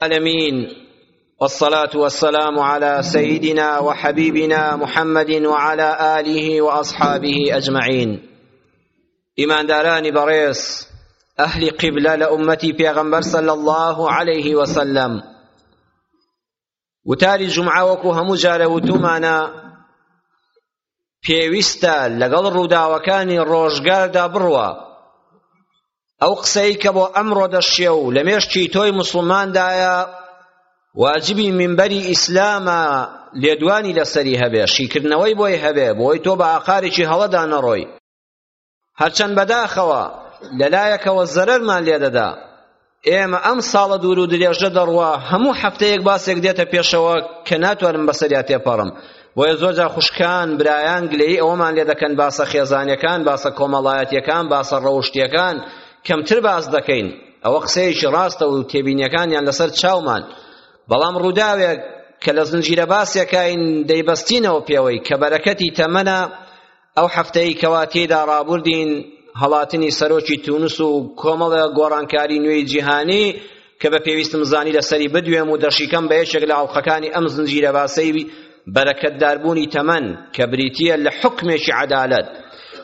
العالمين والصلاة والسلام على سيدنا وحبيبنا محمد وعلى آله وأصحابه أجمعين إيمان داران بريس أهل قبلة لأمتي پیغمبر صلى الله عليه وسلم وتالي جمعة وكو همو جار وتمانا پێویستە لەگەڵ ڕووداوەکانی ڕۆژگاردا بڕوا ئەو قسەی کە بۆ ئەمڕۆ دەشێ و لە مێشکی تۆی مسلماندایە واجبی منبەری ئیسلامە لێدوانی لەسەری هەبێ شیکردنەوەی بۆی هەبێ بۆی تۆ بە ئاقارێکی هەڵەدا نەڕۆی هەرچەند بەداخەوە لەلایەکەوە زەرەرمان لێدەدا ئێمە ئەم ساڵە دوور و درێژە دەڕوا هەموو هەفتەیەک باسێک دێتە پێشەوە کە ناتوانم بەسەریا تێپەڕم بۆیە زۆرجا خوشکان برایان گلەی ئەوەمان لێ دەکەن باسە خێزانەکان باسە کۆمەڵایەتیەکان باسە ڕەوشتیەکان کەمتر باس دەکەین ئەوە قسەیەکی ڕاستە و تێبینیەکانیان لەسەر چاومان بەڵام ڕووداوێک کە لە زنجیرە باسێکین دەیبەستینەوە پێوەی کە بەرەکەتی تەمەە ئەو حەفتەی کەوا تێیدا ڕابوردین هەڵاتنی سەرۆکی تونس و کۆمەڵە گۆڕانکاری نوێی جیهانی کە بە پێویستم زانی لەسەری بدوێم و دەشیکەم بە یەکێک لە ئەڵقەکانی ئەم زنجیرە باسەی بەرەکەتداربوونی تەمەن کە بریتییە لە حکمێکی عەدالەت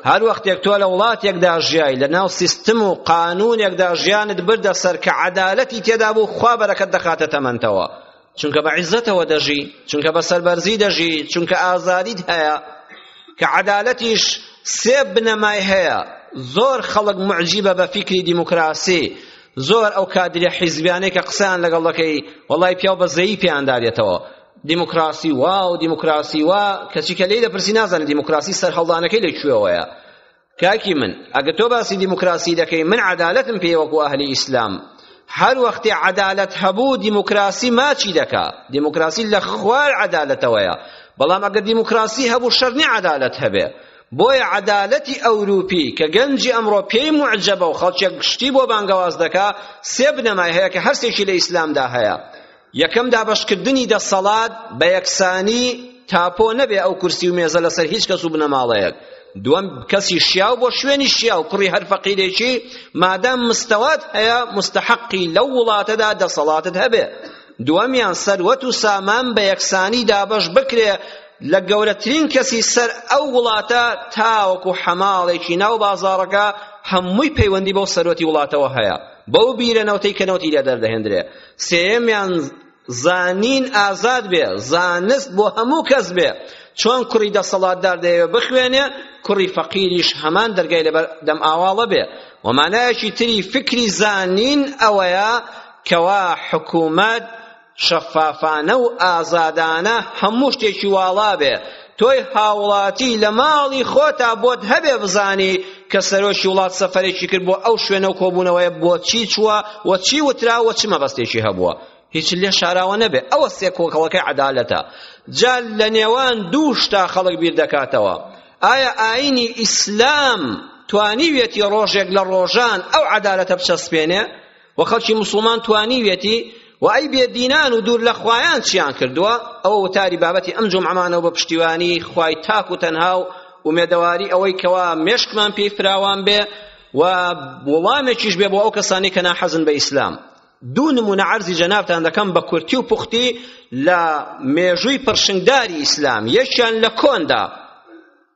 هەر وەختێک تۆ لە وڵاتێکدا ژیای لە ناو سیستم و قانونێکدا ژیانت بردە سەر کە عەدالەتی تێدا بوو خوا بەرەکەت دەخاتە تەمەنتەوە چونکە بە عیزەتەوە دەژی چونکە بە سەربەرزی دەژی چونکە ئازادیت هەیە کە عەدالەتیش سێ بنەمای هەیە زۆر خەڵک معجیبە بە فیکری دیموکراسی زۆر ئەو کادرە حیزبیانەی کە قسەیان لەگەڵ دەکەی وەڵای پیاو بە زەیی پێیان دارێتەوە دیموکراسی وا و دیموکراسی وا کەچی کە لێی دەپرسی نازانێت دیموکراسی سەرهەڵدانەکەی لە کوێوەیە کاکی من ئەگە تۆ باسی دیموکراسی دەکەی من عەدالەتم پێ وەکو ئەهلی ئیسلام هەر وەختێ عەدالەت هەبوو دیموکراسی ماچی دەکا دیموکراسی لە خوار عەدالەتەوەیە بەڵام ئەگەر دیموکراسی هەبوو شەرنی عەدالەت هەبێ بۆیە عەدالەتی ئەوروپی کە گەنجی ئەمڕۆ پێی معجبە و خەڵکێک شتی بۆ بانگەواز دەکا سێ بنەمای هەیە کە هەرسێکی لە ئیسلامدا هەیە یەکەم دابەشکردنی دەسەڵات بە یەکسانی تاپۆ نەبێ ئەو کورسی و مێزە لەسەر هیچ کەس و بنەماڵەیەک دووەم کەسی شیاو بۆ شوێنی شیاو کوڕی هەر فەقیرێکی مادام مستەوات هەیە مستحقی لەو وڵاتەدا دەسەڵاتت هەبێ دووەمیان سەروەت و سامان بە یەکسانی دابەش بکرێ لە گەورەترین کەسی سەر ئەو وڵاتە تاوەکو حەماڵێکی ناو بازاڕەکە هەمووی پەیوەندی بەو سەروەتی وڵاتەوە هەیە بەو بیرە نەوتەی کە نەوتی لێ دەردەهێندرێ سێیەمیان زانین ئازاد بێ زانست بۆ هەموو کەس بێ چۆن کوڕی دەسەڵاتدار دەیەوێ بخوێنێ کوڕی فەقیریش هەمان دەرگای لەبەر دەم ئاواڵە بێ و مانایەکی تری فکری زانین ئەوەیە کەوا حکوومەت شەفافانە و ئازادانە هەموو شتێکی واڵا بێ تۆی هاوڵاتی لە ماڵی خۆتا بۆت هەبێ بزانی کە سەرۆکی وڵات سەفەرێکی کرد بۆ ئەو شوێنە و کۆبوونەوەیە بۆچی چووە و چی وترا و چ مەبەستێکی هەبووە هیچ لێ شاراوە نەبێ ئەوە سێ کۆکەڵەکەی عەدالەتە جا لە نێوان دوو شتا خەڵک بیر دەکاتەوە ئایا ئاینی ئیسلام توانیویەتی ڕۆژێک لە ڕۆژان ئەو عەدالەتە بچەسپێنێ و خەڵکی موسڵمان توانیویەتی و ئەی بێدینان و دوور لە خوایان چیان کردووە ئەوە وتاری بابەتی ئەم جومعەمانەوە بە پشتیوانی خوای تاک و تەنها و ئومێدەواری ئەوەی کەوا مێشکمان پێی فراوان بێ و وڵامێکیش بێ بۆ ئەو کەسانی کە ناحەزن بە ئیسلام دوو نمونە عەرزی جەنابتان دەکەم بە کورتی و پوختی لە مێژووی پڕشنگداری ئیسلام یەکیان لە کۆندا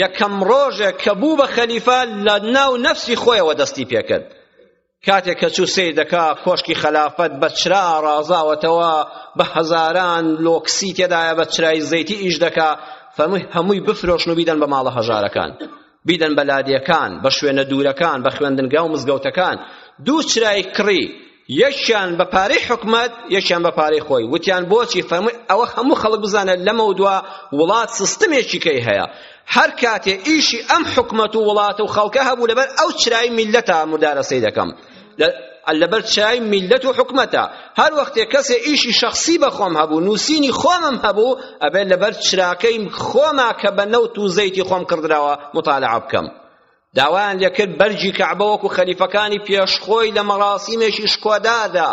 یەکەم ڕۆژێک کە بوو بە خەلیفە لە ناو نەفسی خۆیەوە دەستی پێکرد کاتێک کە چوو سیر دەکا کۆشکی خەلافەت بە چرا ڕازاوەتەوە بە هەزاران لۆکسی تێدایە بە چرای زەیتی ئیش دەکا فەرمووی هەمووی بفرۆشن و بیدەن بە ماڵە هەژارەکان بیدەن بە لادێکان بە شوێنە دوورەکان بە خوێندنگا و مزگەوتەکان دوو چرای کڕی یەکیان بە پارەی حکومەت یەکیان بە پارەی خۆی وتیان بۆچی فەرمووی ئەوە هەموو خەڵک بزانە لەمەو دوا وڵات سیستمێکی کەی هەیە هەر کاتێ ئیشی ئەم حکومەت و وڵات و خەڵکە هەبوو لەبەر ئەو چرای میلەتە مردارەسەی دەکەم لەبەر چای میلەت و حکومەتە هەر وەختێ کەسێ ئیشی شخصی بەخۆم هەبوو نووسینی خۆمم هەبوو ئەبێت لەبەر چراکەی خۆما کە بە نەوت و زەیتی خۆم کڕدراوە مطالعە بکەم داوایان لێکرد بەرگی کەعبە وەکو خەلیفەکانی پێش خۆی لە مەراسیمێکی شکۆداردا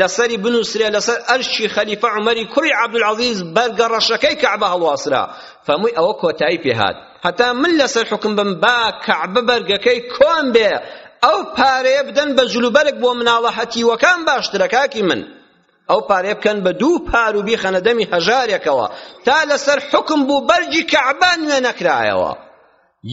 لەسەری بنووسرێ لەسەر ئەرشی خەلیفە عومەری کوڕی عەبدولعەزیز بەرگە ڕەشەکەی کەعبە هەڵواسرا فەمووی ئەوە کۆتایی پێهات هەتا من لەسەر حکم بم با کەعبە بەرگەکەی کۆن بێ ئەو پارەیە بدەن بە جلوبەرگ بۆ مناڵە هەتیوەکان باشترە کاکی من ئەو پارەیە بکەن بە دوو پار و بیخەنە دەمی هەژارێکەوە تا لەسەر حکم بوو بەرگی کەعبە نوێ نەکرایەوە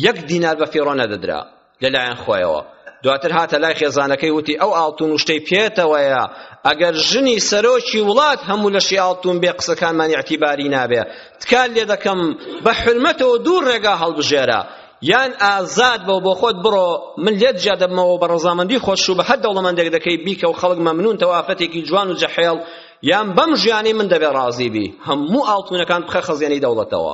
یەک دینار بە فیڕۆ نەدەدرا لەلایەن خۆیەوە دواتر هاتە لای خێزانەکەی وتی ئەو ئاڵتون وشتەی پێتەوەیە ئەگەر ژنی سەرۆکی وڵات هەموو لەشی ئاڵتون بێ قسەکانمانی ئەتیباری نابێ تکال لێ دەکەم بە حرمەتەوە دوو ڕێگا هەڵبژێرە یان ئازاد بەو بۆ خۆت بڕۆ من لێت جیا دەبمەوە بە ڕەزامەندی خۆش و بە هەر دەوڵەمەندێک دەکەی بیکە و خەڵک مەمنون تەوافەتێکی جوان و جەحێڵ یان بەم ژیانی من دەبێ ڕازی بی هەموو ئاڵتونەکان بخە خەزێنەی دەوڵەتەوە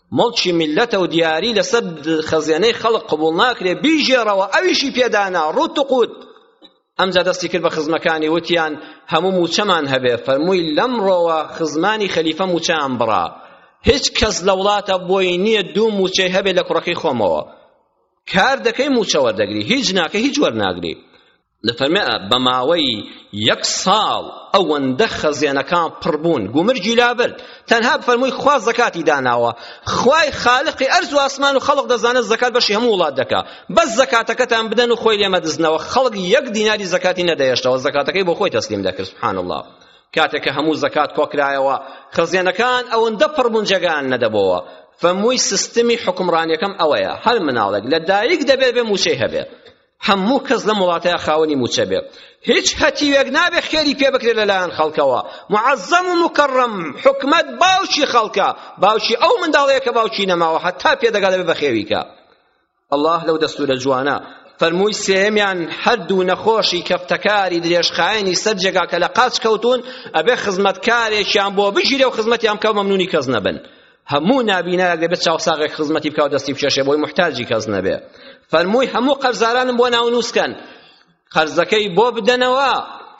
موڵکی میللەتەو دیاری لەسەر خەزێنەی خەڵک قبوڵ ناکرێ بیگێڕەوە ئەویشی پێدانا ڕوت و قوت ئەمجا دەستی کرد بە خزمەکانی وتیان هەموو موچەمان هەبێ فەرمووی لەمڕۆوە خزمانی خەلیفە موچەیان بڕا هیچ کەس لە وڵاتە بۆی نییە دوو موچەی هەبێ لە کوڕەکەی خۆمەوە کار دەکەی موچە وەردەگری هیچ ناکە هیچ وەرناگری دەفەرمێ بە ماوەی یەک ساڵ ئەوەندە خەزێنەکان پڕ بوون گومرگی لابرد تەنها بفەرمووی خوا زەکاتی داناوە خوای خالقی ئەرز و ئاسمان و خەڵق دەزانێت زەکات بەشی هەموو وڵات دەکا بەس زەکاتەکەتان بدەن و خۆی لێمەدزنەوە خەڵک یەک دیناری زەکاتی نەدەهێشتەوە زەکاتەکەی بۆ خۆی تەسلیم دەکرد سبحان الله کاتێک کە هەموو زەکات کۆکرایەوە خەزێنەکان ئەوەندە پڕ بوون جێگەیان نەدەبەوە فەمووی سیستمی حکومڕانیەکەم ئەوەیە هەر مناڵێک لە دایک دەبێت بێ مووچەی هەبێت هەموو کەس لەم وڵاتەیە خاوەنی موچە بێ هیچ هەتیوێک نابێ خێری پێ بکرێت لەلایەن خەڵکەوە معەزەم و مکەڕەم حکومەت باوکی خەڵکە باوکی ئەو منداڵەیە کە باوکی نەماوە هەتا پێدەگا دەبێ بەخێویکە الله لەو دەستورە جوانە فەرمووی سێمیان هەردوو نەخۆشی کەفتەکاری درێژخایەنی سەر جێگا کە لە قاچ کەوتون ئەبێ خزمەتکارێکیان بۆ بگیرێ و خزمەتیان بکە و مەمنونی کەس نەبن هەموو نابینایەک دەبێت چاوساغێک خزمەتی بکاو دەستی بکێشێ بۆی محتاجی کەس نەبێ فەرمووی هەموو قەرزارانم بۆ ناونووس کەن قەرزەکەی بۆ بدەنەوە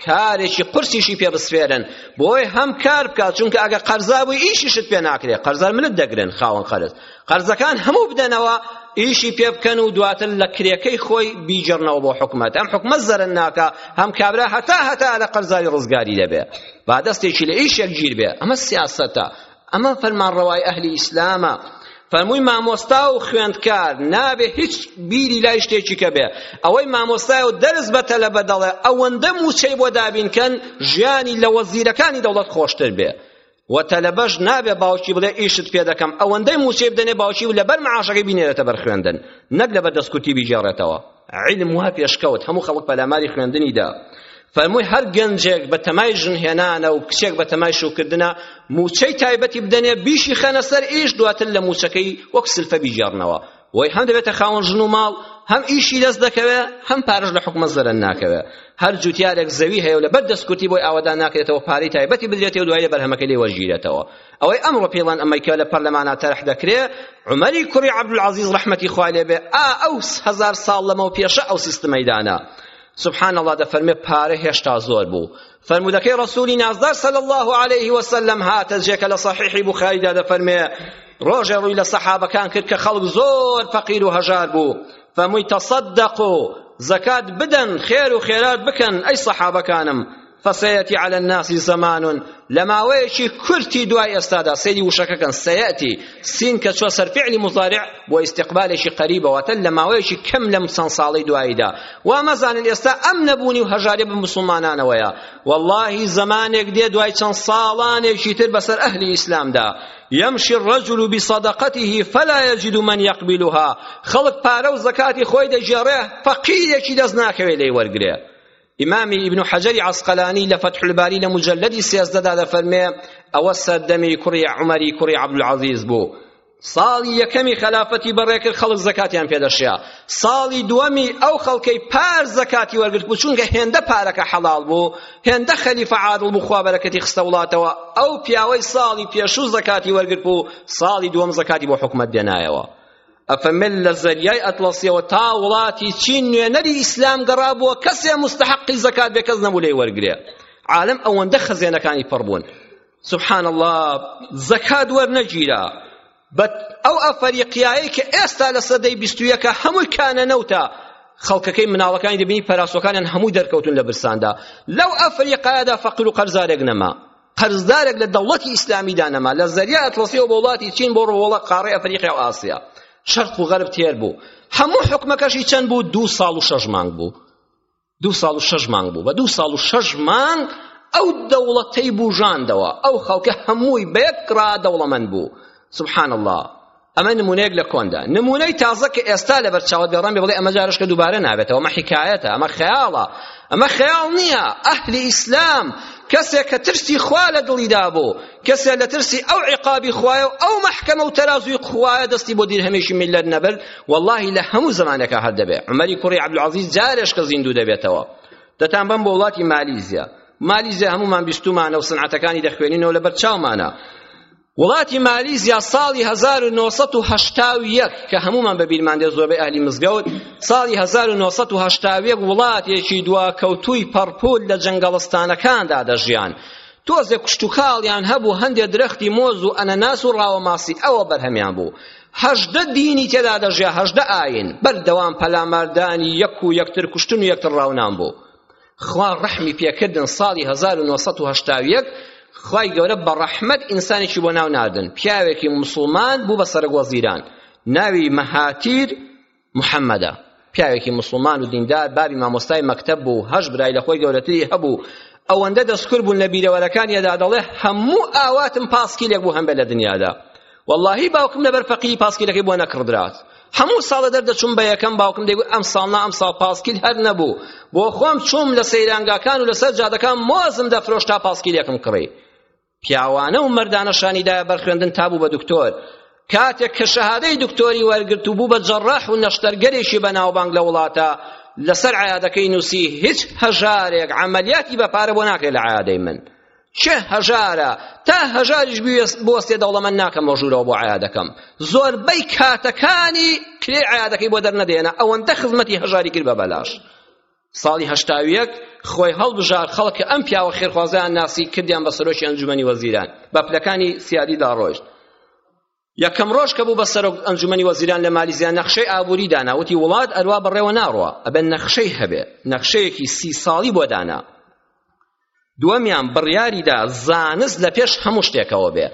کارێکی قورسیشی پێ بسفێرن بۆی هەم کار بکات چونکە ئەگە قەرزا بووی ئیشیشت پێ ناکرێ قەرزار منت دەگرن خاوەن قەرز قەرزەکان هەموو بدەنەوە ئیشی پێ بکەن و دواتر لە کرێکەی خۆی بیجڕنەوە بۆ حکومت ئەم حکومت زەرن ناکە هەم کابرا هەتا هەتا لە قەرزاری ڕزگاری دەبێ با دەستێکی لە ئیشێک گیر بێ ئەمە سیاسەتە ئەمە فەرمانڕەوای ئەهلی ئیسلامە فەرمووی مامۆستا و خوێندکار نابێ هیچ بیری لای شتێکی کە بێ ئەوەی مامۆستای و دەرس بە تەلەبە دەڵێ ئەوەندە موچەی بۆ دابینکەن ژیانی لە وەزیرەکانی دەوڵەت خۆشتر بێ و تەلەبەش نابێ باوکی بڵێ ئیشت پێ دەکەم ئەوەندەی موچەی بدەنێ باوکی و لەبەر معاشەکەی بینێرێتە بەر خوێندن نەک لەبەر دەستکوتی بیگێڕێتەوە علم وا پێشکەوت هەموو خەڵک پەلاماری خوێندنی دا فەرمووی هەر گەنجێک بە تەمای ژنهێنانە و کچێک بە تەمای شوکردنە موچەی تایبەتی بدەنێ بیشی خەنە سەر ئیش دواتر لە موچەکەی وەک سلفە بیگێڕنەوە وەی هەم دەبێتە خاوەن ژن و ماڵ هەم ئیشی دەست دەکەوێ هەم پارەش لە حکومە زەرەن ناکەوێ هەر جوتیارێک زەوی هەیە و لەبەر دەستکورتی بۆی ئاوەدان ناکرێتەوە پارەی تایبەتی بدرێتەوە دوای لە بەرهەمەکەی لێ وەرگیرێتەوە ئەوەی ئەمڕۆ پیڵان ئەمەیکا لە پەرلەمانا تەرح دەکرێ عومەری کوڕی عەبدولعەزیز ڕەحمەتی خوای لێ بێ ئا ئەو هەزار ساڵ لەمەو پێشە ئەو سیستمەی دانا سبحان الله دەفەرمێ پارە هێشتا زۆر بوو فەرموودەکەی ڕەسوولی نازدار صلی الله عليه وسلم هاتە جێکە لە صحیحی بخاریدا دەفەرمێ ڕۆژێ ڕووی لە سەحابەکان کرد کە خەڵک زۆر فەقیر و هەژار بوو فەمووی تەصدقوا زەکات بدەن خێر و خێرات بکەن ئەی سەحابەکانم فسیأتی علی الناس زمان لە ماوەیەکی کورتی دوای ئێستادا سەیری وشەکەکەن سەیەتی سین کە چوە سەر فعلی مضارع بۆ ئیستقبالێکی قەریبە واتە لە ماوەیەکی کەم لەم چەند ساڵەی دواییدا وا مەزانن ئێستا ئەم نەبوونی و هەژاری بە مسلمانانەوەیە واللهی زمانێک دێ دوای چەند ساڵانێکی تر بەسەر ئەهلی ئیسلامدا يمشي الرجل بصدقته فلا يجد من يقبلها خلق پارە و زکاتی خۆی دەگێڕێ فەقیرێکی دەست ناکەوێ لێی وەرگرێ ئیمامی ئیبن حەجەری عەسقەلانی لە فەتح الباری لە مجلدی سێزدەدا دەفەرمێ ئەوە سەردەمی کوڕی عومەری کوڕی عەبدولعەزیز بوو ساڵی یەکەمی خەلافەتی بەڕێکرد خەڵک زەکاتیان پێدەشیا ساڵی دووەمی ئەو خەڵکەی پار زەکاتی وەرگرت بوو چونکە هێندە پارەکە حەڵاڵ بوو هێندە خەلیفە عادڵ بوو خوا بەرەکەتی خستە وڵاتەوە ئەو پیاوەی ساڵی پێشوو زەکاتی وەرگرت بوو ساڵی دووەم زەکاتی بۆ حکومەت دێنایەوە ئەفەمێ لە زەریای ئەتڵەسیەوە تا وڵاتی چین نوێنەری ئیسلام گەڕابووە کەسێ مستحقی زەکات بێ کەس نەبوو لێی وەرگرێ عالم ئەوەندە خەزێنەکانی پڕ بوون سبحان الله زەکات وەرنەگیرا بە ئەو ئەفەریقیایی کە ئێستا لە سەدەی بیست و یەکە هەمووی کانە نەوتە خەڵکەکەی مناڵەکانی دەبینی پەراسۆکانیان هەمووی دەرکەوتن لە برساندا لەو ئەفریقایەدا فەقیر و قەرزارێک نەما قەرزدارێک لە دەوڵەتی ئیسلامیدا نەما لە زەریا ئەتڵەسیەوە بۆ وڵاتی چین بۆ ڕۆوەڵە قاڕی ئەفریقیا و ئاسیا شەرق و غەرب تێر بوو هەموو حکومەکەشی چەند بوو دوو ساڵ و شەش مانگ بوو دوو ساڵ و شەش مانگ بوو بە دوو ساڵ و شەش مانگ ئەو دەوڵەتەی بوژاندەوە ئەو خەڵکە هەمووی بەیەک ڕا دەوڵەمەند بوو سبحان الله ئەمە نمونەیەک لە کۆندا نمونەی تازە کە ئێستا لەبەر چاوت بێ ڕەمبی بڵێ ئەمە جارشکە دووبارە نابێتەوە ئەمە حکایەتە ئەمە خەیاڵە ئەمە خەیاڵ نییە ئەهلی ئیسلام کەسێک کە ترسی خوا لە دڵیدا بوو کەسێک لە ترسی ئەو عقابی خوایە و ئەو مەحکەمە و تەرازوی خوایە دەستی بۆ دیر هەمیشی ملت نەبرد واللهی لە هەموو زمانەکە هەر دەبێ عمەری کوڕی عەبدولعەزیز جارێش کە زیندوو دەبێتەوە دەتان بەم بۆ وڵاتی مالیزیا مالیزیا هەمومان بیستومانە و سنعەتەکانی دەخوێنینەوە لەبەر چاومانە وڵاتی مالیزیا ساڵی هەزار و نۆ سەد و هەشتا و یەک کە هەموومان بەبیرمان دێ زۆربەی ئەهلی مزگەوت ساڵی هەزار و نۆ سەد و هەشتا و یەک وڵاتێکی دواکەوتووی پەڕپوول لە جەنگەڵستانەکاندا دەژیان تۆزێک کشتوکاڵیان هەبوو هەندێ درەختی مۆز و ئەنەناس و ڕاوەماسی ئەوە بەرهەمیان بوو هەژدە دینی تێدا دەژیا هەژدە ئاین بەردەوام پەلاماردانی یەک و یەکتر کوشتن و یەکتر ڕاونان بوو خوا ڕەحمی پێکردن ساڵی 1970 خوای گەورە بە ڕەحمەت ئینسانێکی بۆ ناو ناردن پیاوێکی مسلمان بوو بە سەرەک وەزیران ناوی مەهاتیر محەممەدە پیاوێکی مسلمان و دیندار بابی مامۆستای مەکتەب بوو هەش برای لە خۆی گەورەتری هەبوو ئەوەندە دەستکرد بوون لە بیرەوەرەکانیەدا دەڵێ هەموو ئاواتم پاسکیلێک بوو هەم بە لە دنیادا وەڵاهی باوکم لەبەر فەقیری پاسکیلەکەی بۆ نەکڕدرا هەموو ساڵە دەردەچووم بە یەکەم باوکم دەیگوت ئەم ساڵ نا ئەم ساڵ پاسکیل هەر نەبوو بۆ خۆم چووم لە سەیرانگاکان و لەسەر جادەکان مۆزم دەفرۆشت تا پاسکیلەکەم کڕی پیاوانە و مردانە شانیدایە بەرخوێندن تابوو بە دکتۆر کاتێک کە شەهادەی دکتۆری وەرگرت و بوو بە جەڕاح و نەشتەرگەرێکی بەناوبانگ لە وڵاتە لەسەر عیادەکەی نووسی هیچ هەژارێک عەمەلیاتی بە پارە بۆ ناکرێت لە عیادەی من چ هەژارە تا هەژاریش بوەستێ دەوڵەمەند ناکەم بۆ ژوورەوە بۆ عیادەکەم زۆربەی کاتەکانی کرێ عیادەکەی بۆ دەرنەدێنە ئەوەندە خزمەتی هەژاری کرد بە بەلاش ساڵی هەشتا و یەک خۆی هەڵبژار خەڵک ئەم پیاوە خێرخوازیان ناسی کردیان بە سەرۆکی ئەنجومەنی وەزیران بە پلەکانی سیادی داڕۆیشت یەکەم ڕۆژ کە بوو بە سەرۆک ئەنجومەنی وەزیران لە مالیزیا نەخشەی ئابووری دانا وتی وڵات ئەروا بەڕێوە ناڕوا ئەبێ نەخشەی هەبێ نەخشەیەکی سی ساڵی بۆ دانا دووەمیان بڕیاریدا زانست لە پێش هەموو شتێکەوە بێ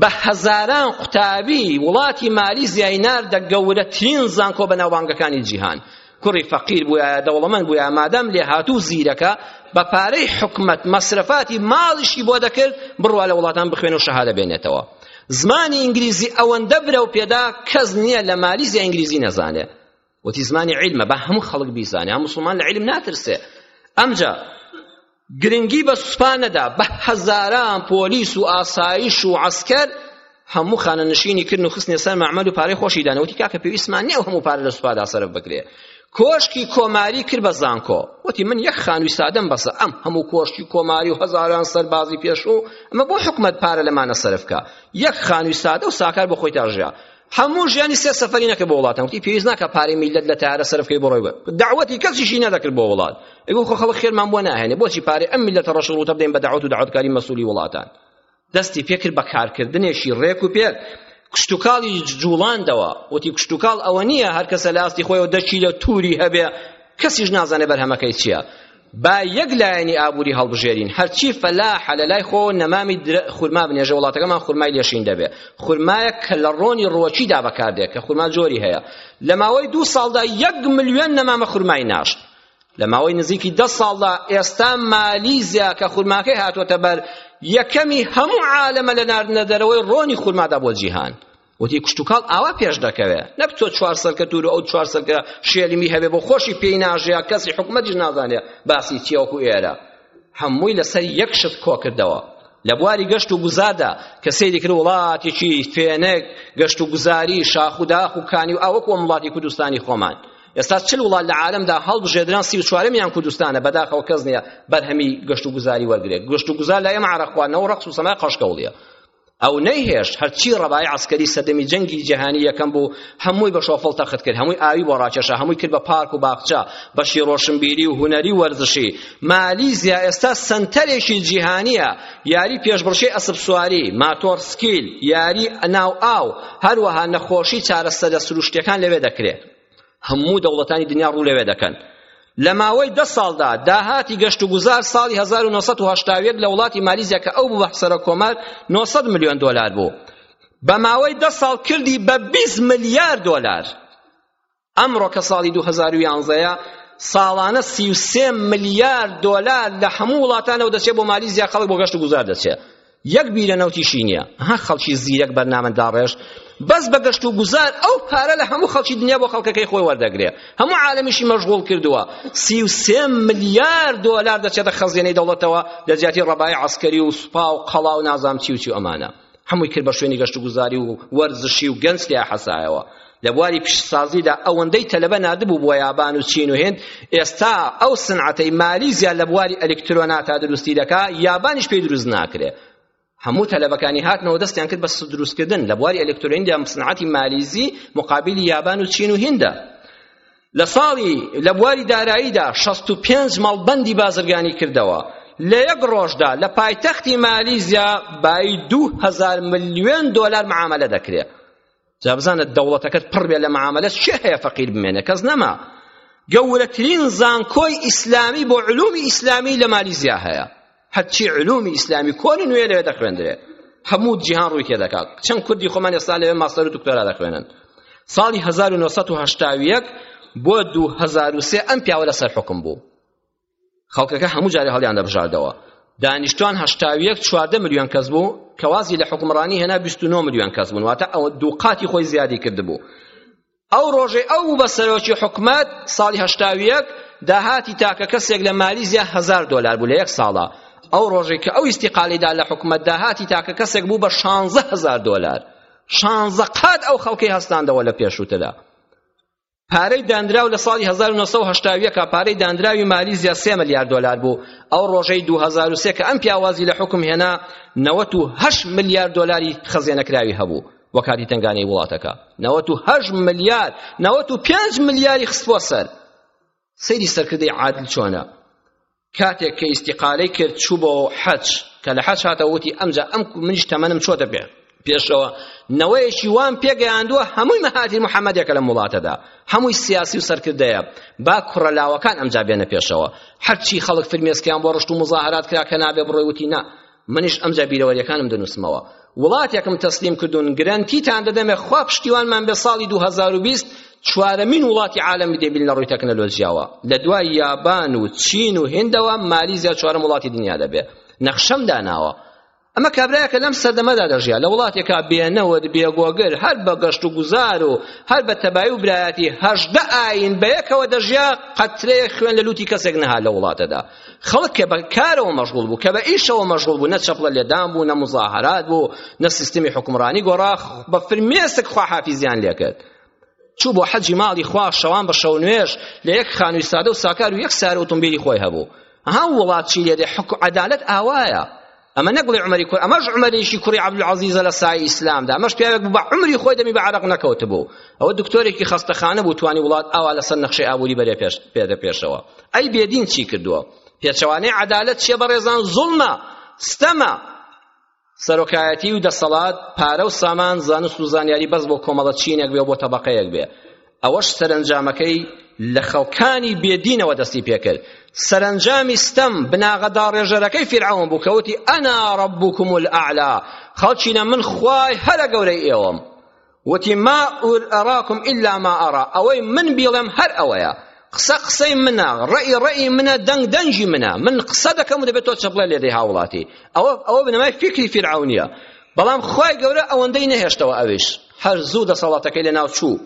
بە هەزاران قوتابی وڵاتی مالیزیای ناردە گەورەترین زانکۆ بەناوبانگەکانی جیهان کوڕی فەقیر بوویایە دەوڵەمەند بوویە مادام لێهاتوو و زیرەکە بە پارەی حکومەت مەسرەفاتی ماڵیشی بۆ دەکرد بڕوا لە وڵاتان بخوێن و شەهادە بێنێتەوە زمانی ئینگلیزی ئەوەندە برە و پێدا کەس نییە لە مالیزیا ئینگلیزی نەزانێ وتی زمانی عیلمە بە هەموو خەڵک بیزانێ هەم مسلمان لە عیلم ناترسێ ئەمجا گرنگی بە سوپا نەدا بە هەزاران پۆلیس و ئاسایش و عەسکەر هەموو خانە نشینی کردن و خستنە سەر مەعمەل و پارەی خۆشی دانە وتی کاکە پێویستمان نییە هەموو پارە لە سوپادا سەرف بکرێ کۆشکی کۆماری کرد بە زانکۆ وتی من یەک خانووی سادەم بەسە ئەم هەموو کۆشکی کۆماری و هەزاران سەربازی پێشوو ئەمە بۆ حکومەت پارە لەمانە سەرفکە یەک خانووی سادە و ساکار بۆ خۆی تاژیا هەموو ژیانی سێ سەفەری نەکرد بۆ وڵاتان وتی پێویست ناکە پارەی میلەت لە تارە سەرف کەی بڕۆی بە دعوەتی کەسیشی نەدەکرد بۆ وڵات ئەگو خۆ خەڵک خێرمان بۆ ناهێنێ بۆچی پارەی ئەم میلەتە ڕەش و ڕووتە بدەین بە دعوەت و دعوەتکاری مەسئولی وڵاتان دەستی پێکرد بە کارکردنێکی ڕێک و پێک کشتوکاڵی جوڵاندەوە وتی کشتوکاڵ ئەوە نییە هەر کەسە لە ئاستی خۆیەوە دەچی لە تووری هەبێ کەسیش نازانێ بەرهەمەکەی چییە با یەک لایەنی ئابووری هەڵبژێرین هەرچی فەلاحە لە لای خۆ نەمامی خورما بنێژە وڵاتەکەمان خورمای لێشین دەبێ خورمایەک کە لە ڕۆنی ڕۆچیدا بەکاردێت کە خورما جۆری هەیە لە ماوەی دوو ساڵدا یەک ملیۆن نەمامە خورمای ناشت لە ماوەی نزیکی دە ساڵدا ئێستا مالیزیا کە خورماکەی هاتووەتە بەر یەکەمی هەموو عالەمە لە ناردنە دەرەوەی ڕۆنی خورمادا بۆ جیهان وتی کشتوکاڵ ئاوا پێش دەکەوێ نەک تۆ چوار سەرکە تور ئەو چوار سەرکە شێلمی هەبێ بۆ خۆشی پێی ناژێ کەسی حکومەتیش نازانێ باسی چیەوەکو ئێرە هەمووی لەسەر یەک شت کۆکردەوە لە بواری گەشت و گوزاردا کە سەیری کرد وڵاتێکی فێنک گەشت و گوزاری شاخ و داخ و کانی و ئاوەک و وڵاتی کوردستانی خۆمان ئێستا چل وڵات لە عالمدا هەڵبژێدران سی و چوارەمیان کوردستانە بەداخەوە کەس نییە بەرهەمی گەشت و گوزاری وەرگێ گەشت و گوزار لە ئێمە عراقوانەوە ڕەقس و سەما قەشکەوڵیە ئەو نەیهێشت هەرچی ڕەبای عەسکەری سەردەمی جەنگی جیهانی یەکەم بوو هەمووی بە شۆفڵ تەخت کرد هەمووی ئاوی بۆ ڕاکێشا هەمووی کرد بە پارک و باخچە بەشی ڕۆشنبیری و هونەری و وەرزشی مالیزیا ئێستا سەنتەرێکی جیهانیە یاری پێشبڕکێی ئەسپ سواری ماتۆڕ سکیل یاری ناو ئاو هەروەها نەخۆشی چارەسەرە سروشتیەکان لەوێ دەکرێت هەموو دەوڵەتانی دنیا ڕوو لەوێ دەکەن لە ماوەی دە ساڵدا داهاتی گەشت و گوزار ساڵی 1970 لە وڵاتی مالیزیا کە ئەو بوو بە سەرۆک کۆمار 900 ملیۆن دۆلار بوو بە ماوەی دە ساڵ کردی بە 20 ملیار دۆلار ئەمڕۆ کە ساڵی 2011ە ساڵانە 33 ملیار دۆلار لە هەموو وڵاتانەوە دەچێت بۆ مالیزیا خەڵک بۆ گەشت و گوزار دەچێت یەک بیرە نەوتیشی نییە ها خەڵکی زیرەک بەرنامە داڕێژ بەس بە گەشت و گوزار ئەو پارە لە هەموو خەڵکی دنیا بۆ خەڵکەکەی خۆی وەردەگرێ هەموو عالمیشی مەشغوڵ کردووە سی و سێ ملیار دۆلار دەچێتە خەزێنەی دەوڵەتەوە لە جیاتی ڕەبای عەسکەری و سوپا و قەڵا و نازام چی و چی ئەمانە هەمووی کرد بە شوێنی گەشت و گوزاری و وەرزشی و گەنج تیا حەسایەوە لە بواری پیشەسازیدا ئەوەندەی تەلەبە نادبوو بۆ یابان و چین و هند ئێستا ئەو سنعەتەی مالیزیا لە بواری ئەلیکترۆناتا دروستی دەکا یابانیش پێی دروست ناکرێ هەموو تەلەبەکانی هاتنەوە دەستیان کرد بە دروستکردن لە بواری ئەلیکترۆنیدا سنعەتی مالیزی مقابلی یابان و چین و هندە لە ساڵی لە بواری داراییدا 65 مەڵبەندی بازرگانی کردەوە لە یەک ڕۆژدا لە پایتەختی مالیزیا بای 2000 ملیۆن دۆلار معاملە دەکرێت جا بزانە دەوڵەتەکەت پڕ بێ لە معاملە چێ هەیە فەقیر بمێنێ کەس نەما گەورەترین زانکۆی ئیسلامی بۆ علومی ئیسلامی لە مالیزیا هەیە هەرچی علومی ئیسلامی کۆن و نوێ لەوێ دەخوێندرێ هەموو جیهان ڕووی تێ دەکات چەند کوردی خۆمان ئێستا لەوێ ماستەر و دکتۆرا دەخوێنن ساڵی 1970 بۆ 2003 ئەم پیاوە لەسەر حکم بوو خەڵکەکە هەموو جارێ هەڵیان دەبژاردەوە دانیشتوان هەشتا و یەک چواردە ملیۆن کەس بوو کە وازی لە حکومڕانی هێنا بیست و نۆ ملیۆن کەس بوون واتە ئەوە دوو قاتی خۆی زیادی کردبوو ئەو ڕۆژەی ئەو بوو بە سەرۆکی حکومەت ساڵی هەشتا و یەک داهاتی تاکە کەسێک لە مالیزیا هەزار دۆلار بوو لە یەک ساڵە ئەو ڕۆژێک کە ئەو ئیستیقالیدا لە حکومەت داهاتی تاکە کەسێک بوو بە شانزە هەزار دۆلار شانزە قات ئەو خەڵکەی هەستاندەوە لە پێشووتردا پارەی دانراو لە ساڵی 1970ەکە پارەی دانراوی مالیزیا 3 ملیار دلار بوو ئەو ڕۆژەی 2003 کە ئەم پیاوازی لە حکم هێنا 98 ملیار دلاری خەزێنەکراوی هەبوو وە کاتی تنگانەی وڵاتەکە 98 ملیار 95 ملیاری خستوە سەر سەیری سەرکردەی عادل چۆنە کاتێک کە ئیستیقالەی کرد چوو بۆ حەج کە لە حەج هاتە وتی ئەمجا ئەم منیش تەمەنم چۆتە پێ پێشەوە نەوەیەکی وام پێگەیاندووە هەمووی مەهاتی محەممەدێکە لەم وڵاتەدا هەمووی سیاسی و سەرکردەیە با کوڕە لاوەکان ئەمجا بێنە پێشەوە هەرچی خەڵک فرمێسکیان بۆ ڕشت و مزاهرات کرا کە نابێ بڕۆی وتی نا منیش ئەمجا بیرەوەریەکانم دەنووسمەوە وڵاتێکم تەسلیم کردون گرنتیتان دەدەمێ خوا پشتیوانمان بێ ساڵی 2020 چوارەمین وڵاتی عالەمی دەبین لە ڕووی تەکنەلۆژیاوە لە دوای یابان و چین و هندەوە مالیزیا چوارەم وڵاتی دنیا دەبێ نەخشەم داناوە ئەمە کابراەکە لەم سەردەمەدا دەژیا لە وڵاتێکا بێنەوەت بێگۆگر هەر بە گەشت و گوزار و هەر بە تەبای و برایەتی هەژدە ئاین بەیەکەوە دەژیا قەترەیە خوێن لە لوتی کەسێک نەها لە وڵاتەدا خەڵک کە بە کارەوە مەشغوڵ بوو کە بە ئیشەوە مەشغوڵ بوو نە چەپڵە لێدان بوو نە مزاهرات بوو نە سیستمی حکومڕانی گۆڕا بە فرمێسک خواحافیزیان لێکرد چوو بۆ حەجی ماڵی خوا شەوان بە شەو نوێش لە یەک خانووی سادە و ساکار و یەک سارە ئۆتۆمبیلی خۆی هەبوو ها وڵات چی لێدێ حکو عەدالەت ئاوایە ئەمە نەک بڵێ عومەری کوڕ ئەمەش عومەریشی کوڕی عەبدولعەزیزە لە سای ئیسلامدا ئەمەش پیاوێک بوو بە عومری خۆی دەمی بە عەرەق نەکەوتبوو ئەوە دکتۆرێکی خەستەخانە بوو توانی وڵات ئاوا لەسەر نەخشەی ئابووری بەرێ پێش پێدە پێشەوە ئەی بێدین چی کردووە پێچەوانەی عەدالەت چیە بەڕێزان زوڵمە ستەمە سەرۆکایەتی و دەسەڵات پارە و سامان زانست و زانیاری بەس بۆ کۆمەڵە چینێک بێ بۆ تەبەقەیەک بێ ئەوەش سەرەنجامەکەی لە خەڵکانی بێدینەوە دەستی پێکرد سەرەنجامی ستەم بناغە داڕێژەرەکەی فیرعەون بوو کەوتی ئەنا ڕەبوکم الأعلا خەڵچینە من خوای هەرە گەورەی ئێوەم وتی ما ئەراکم ئیلا ما ئەرا ئەوەی من بیڵێم هەر ئەوەیە قسە قسەی منە ڕێی ڕێی منە دەنگ دەنگی منە من قسە دەکەم و دەبێت تۆ چەپڵە لێدەی هاوڵاتی ئەوە ئەوە بنەمای فیکری فیرعەونیە بەڵام خوای گەورە ئەوەندەی نەهێشتەوە ئەویش هەر زوو دەسەڵاتەکەی لە ناو چوو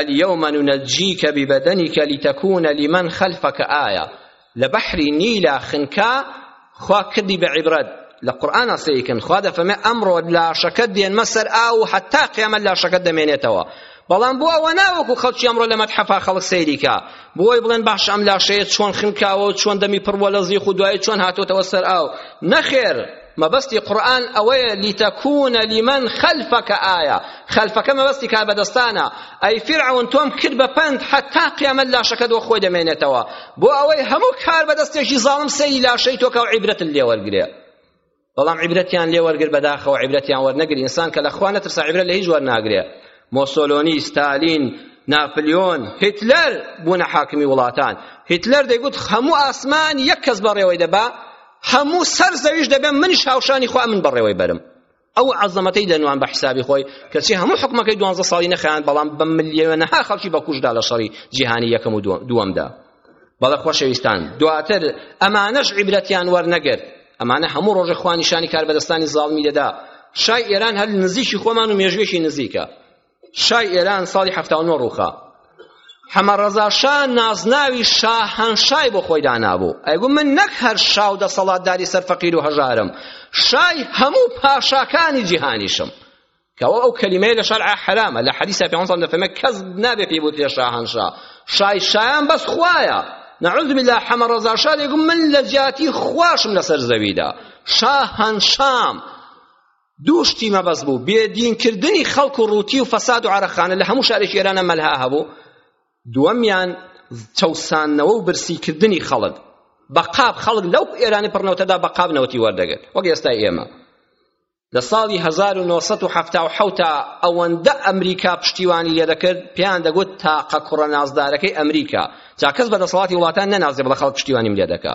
اليوم ننجيك ببدنك لتكون لمن خلفك آية لە بەحری نیلا خنکا خوا کردی بە عیبرەت لە قورئانا سەیرکەن خوا دەفەرمێ ئەمڕۆ لاشەکە دێنمە سەر ئاو و حەتا قیامەت لاشەکە دەمێنێتەوە بەڵام بۆ ئەوە ناوەکو خەڵکی ئەمڕۆ لە مەتحەفا خەڵک سەیریکە بۆی بڵێن باش ئەم لاشەیە چۆن خنکاوە و چۆن دەمی پڕ بووە لە زیخ و دوایی چۆن هاتۆتەوە سەر ئاو نەخێر مەبەستی قورئان ئەوەیە لیتەکونە لیمەن خەلفەکە ئایا خەلفەکە مەبەستی کار بەدەستانە ئەی فیرعەون تۆم کرد بە پەند حەتا قیامەت لاشەکەت وەک خۆی دەمێنێتەوە بۆ ئەوەی هەموو کار بەدەستێکی زاڵم سەیری لاشەی تۆ کە و عیبرەتت لێ وەرگرێ بەڵام عیبرەتیان لێ وەرگر بەداخەوە عیبرەتیان وەرنەگری ئینسان کە لە خوا نەترسا عیبرەت لە هیچ وەرناگرێ مۆسۆلۆنی ستالین ناپلیۆن هیتلەر بوونە حاکمی وڵاتان هیتلەر دەیگوت هەموو ئاسمان یەک کەس بەڕێوەی دەبا هەموو سەر زەویش دەبێن منیش هاوشانی خوا من بەڕێوەی بەرم ئەو عەزەمەتەی دەنوان بە حسابی خۆی کەچی هەموو حکومەکەی دوانزە ساڵی نەخیان بەڵام بە ملیۆنەها خەڵکی بەکوشدا لە شەڕی جیهانی یەکەم و دووەمدا بەڵە خۆشەویستان دواتر ئەمانەش عیبرەتیان وەرنەگرت ئەمانە هەموو ڕۆژە خوانیشانی کاربەدەستانی زاڵمی دەدا شای ئێران هەر نزیکی خۆمان و مێژوێکی نزیکە شای ئێران ساڵی حەفتا و نۆ ڕووخا حەمە ڕەزا شا نازناوی شاهەنشای بۆ خۆی دانابوو ئەگو من نەک هەر شا و دەسەڵاتداری سەر فەقیر و هەژارم شای هەموو پاشاکانی جیهانیشم کەەوە ئەو کەلیمەیە لە شەرع حرامە لە حەدیسە پێغەمبەر دەفەرمێ کەس نابێ پێی بوت لێ شاهەنشا شای شایان بەس خوایە نعوذ بالله حەمە ڕەزا شا دەگو من لە جیاتی خواشم لەسەر زەویدا شاهەنشام دوو شتی مەبەست بوو بێدین کردنی خەڵک و ڕووتی و فەساد و عەرەقخانە لە هەموو شارێکی ئێرانە مەلها هەبوو دووەمیان چەوساندنەوە و برسیکردنی خەڵک بە قاب خەڵک لەو ئێرانی پڕنەوتەدا بە قاب نەوتی وەردەگرت وەک ئێستا ئێمە لە ساڵی 1970 ئەوەندە ئەمریکا پشتیوانی لێ دەکرد پێیان دەگوت تاقە کوڕە نازدارەکەی ئەمریکا جا کەس بە دەسەڵاتی وڵاتان نەنازێ بڵە خەڵک پشتیوانیم لێ دەکا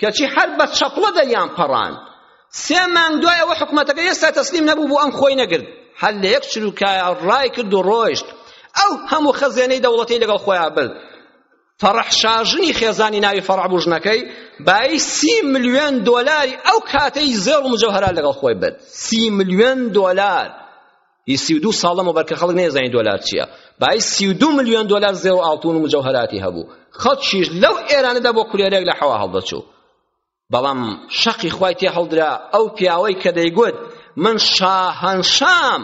کەچی هەر بە چەپڵە دەریان پەڕاند سێ مانگ دوای ئەوە حکومەتەکە ئێستا تەسلیم نەبوو بۆ ئەم خۆی نەگرت هەر لە یەک چروکایە ڕای کرد و ڕۆیشت ئەو هەموو خەزێنەی دەوڵەتی لەگەڵ خۆیان برد فەڕح شاژنی خێزانی ناوی فەڕح بوو ژنەکەی بایی سی ملیۆن دۆلاری ئەو کاتەی زێڕ و مجەوهەرات لەگەڵ خۆی برد سی ملیۆن دۆلار هی سی و دوو ساڵ لەمەوبەر کە خەڵک نەیەزانی دۆلار چییە بای سی و دوو ملیۆن دۆلار زێ و ئاڵتون و مجەوهەراتی هەبوو خەڵکیش لەو ئێرانەدا بۆ کولێرێک لە حەوا هەڵدەچوو بەڵام شەقی خوای تێ هەڵدرا ئەو پیاوەی کە دەیگوت من شاهەنشام